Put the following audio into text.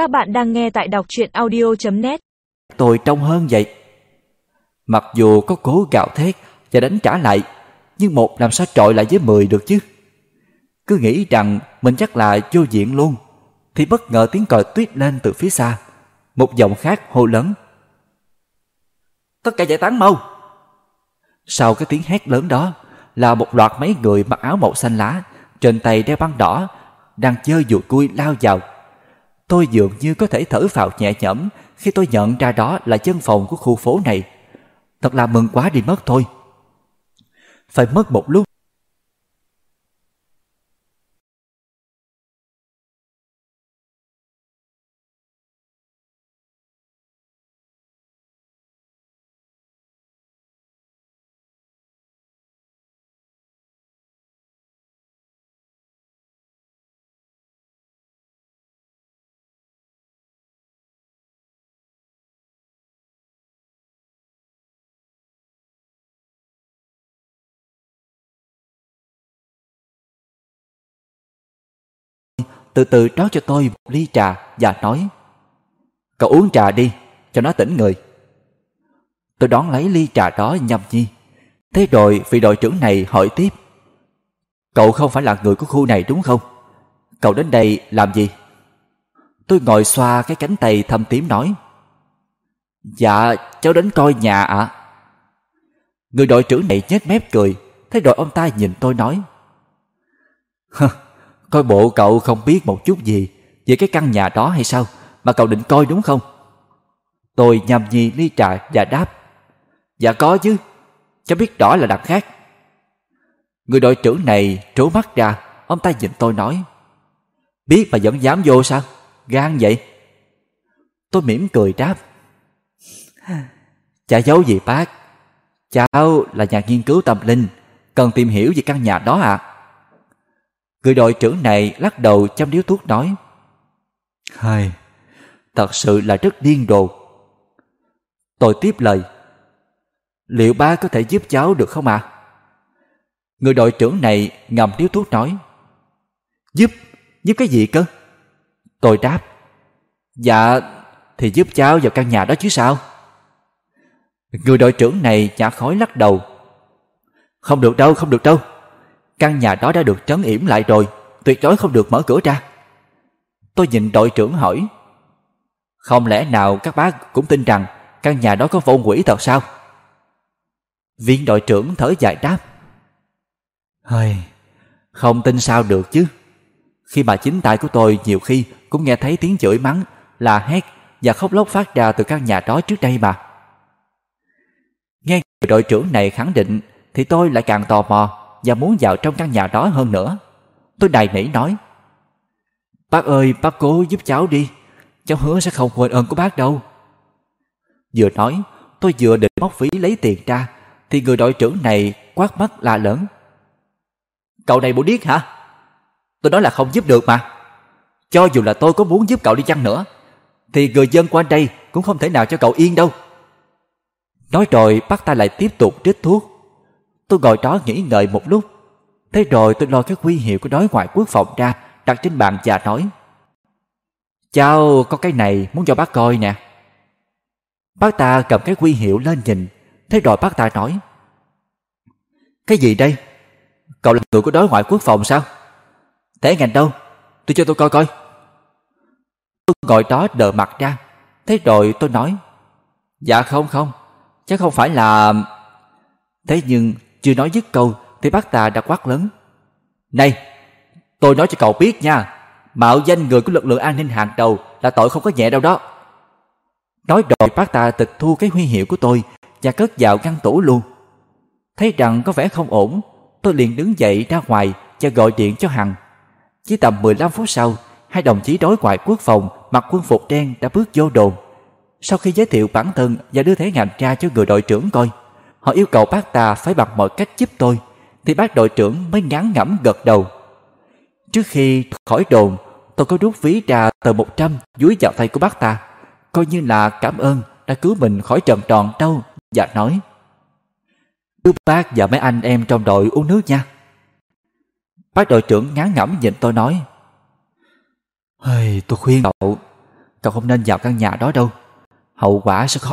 Các bạn đang nghe tại đọc truyện audio.net Tôi trông hơn vậy. Mặc dù có cố gạo thét và đánh trả lại, nhưng một làm sao trội lại với mười được chứ? Cứ nghĩ rằng mình chắc là vô diện luôn, thì bất ngờ tiếng còi tuyết lên từ phía xa. Một giọng khác hô lớn. Tất cả giải tán mau! Sau cái tiếng hét lớn đó là một loạt mấy người mặc áo màu xanh lá, trên tay đeo băng đỏ, đang chơi dùi cui lao vào. Tôi dường như có thể thở phào nhẹ nhõm khi tôi nhận ra đó là chân phòng của khu phố này. Thật là mừng quá đi mất thôi. Phải mất một lúc từ từ rót cho tôi một ly trà và nói Cậu uống trà đi, cho nó tỉnh người. Tôi đón lấy ly trà đó nhầm nhi. Thế rồi vị đội trưởng này hỏi tiếp Cậu không phải là người của khu này đúng không? Cậu đến đây làm gì? Tôi ngồi xoa cái cánh tay thâm tím nói Dạ, cháu đến coi nhà ạ. Người đội trưởng này nhếch mép cười Thế rồi ông ta nhìn tôi nói Hơ, Coi bộ cậu không biết một chút gì về cái căn nhà đó hay sao mà cậu định coi đúng không? Tôi nhầm nhi ly trà và đáp. Dạ có chứ, cháu biết rõ là đằng khác. Người đội trưởng này trố mắt ra, ông ta nhìn tôi nói. Biết mà vẫn dám vô sao? Gan vậy? Tôi mỉm cười đáp. Chả giấu gì bác. Cháu là nhà nghiên cứu tâm linh, cần tìm hiểu về căn nhà đó à? Người đội trưởng này lắc đầu chăm điếu thuốc nói Hai, thật sự là rất điên đồ. Tôi tiếp lời Liệu ba có thể giúp cháu được không ạ? À? Người đội trưởng này ngầm điếu thuốc nói Giúp? Giúp cái gì cơ? Tôi đáp Dạ, thì giúp cháu vào căn nhà đó chứ sao? Người đội trưởng này nhả khói lắc đầu Không được đâu, không được đâu Căn nhà đó đã được trấn yểm lại rồi Tuyệt đối không được mở cửa ra. Tôi nhìn đội trưởng hỏi Không lẽ nào các bác cũng tin rằng Căn nhà đó có vô quỷ thật sao? Viên đội trưởng thở dài đáp Hơi, Không tin sao được chứ. Khi mà chính tay của tôi nhiều khi Cũng nghe thấy tiếng chửi mắng Là hét và khóc lóc phát ra từ căn nhà đó trước đây mà. Nghe đội trưởng này khẳng định Thì tôi lại càng tò mò và muốn vào trong căn nhà đó hơn nữa. Tôi đầy nỉ nói Bác ơi, bác cố giúp cháu đi. Cháu hứa sẽ không quên ơn của bác đâu. Vừa nói, tôi vừa định móc phí lấy tiền ra, thì người đội trưởng này quát mắt lạ lớn. Cậu này bộ điếc hả? Tôi nói là không giúp được mà. Cho dù là tôi có muốn giúp cậu đi chăng nữa, thì người dân qua đây cũng không thể nào cho cậu yên đâu. Nói rồi bắt ta lại tiếp tục trích thuốc Tôi ngồi đó nghĩ ngợi một lúc. Thế rồi tôi lôi cái quy hiệu của đối ngoại quốc phòng ra, đặt trên bàn và nói. Cháu có cái này muốn cho bác coi nè. Bác ta cầm cái quy hiệu lên nhìn, thế rồi bác ta nói. Cái gì đây? Cậu là người của đối ngoại quốc phòng sao? Thế ngành đâu? Tôi cho tôi coi coi. Tôi ngồi đó đờ mặt ra, thế rồi tôi nói. Dạ không không, chắc không phải là... Thế nhưng chưa nói dứt câu thì bác ta đã quát lớn. Này, tôi nói cho cậu biết nha, mạo danh người của lực lượng an ninh hàng đầu là tội không có nhẹ đâu đó. Nói rồi bác ta tịch thu cái huy hiệu của tôi và cất vào ngăn tủ luôn. Thấy rằng có vẻ không ổn, tôi liền đứng dậy ra ngoài và gọi điện cho Hằng. Chỉ tầm 15 phút sau, hai đồng chí đối ngoại quốc phòng mặc quân phục đen đã bước vô đồn. Sau khi giới thiệu bản thân và đưa thẻ ngành ra cho người đội trưởng coi, Họ yêu cầu bác ta phải bằng mọi cách giúp tôi Thì bác đội trưởng mới ngán ngẩm gật đầu. Trước khi khỏi đồn Tôi có rút ví ra tờ 100 dưới vào tay của bác ta Coi như là cảm ơn đã cứu mình khỏi trần tròn đau Và nói Đưa bác và mấy anh em trong đội uống nước nha. Bác đội trưởng ngán ngẩm nhìn tôi nói Hey, tôi khuyên cậu Cậu không nên vào căn nhà đó đâu Hậu quả sẽ khó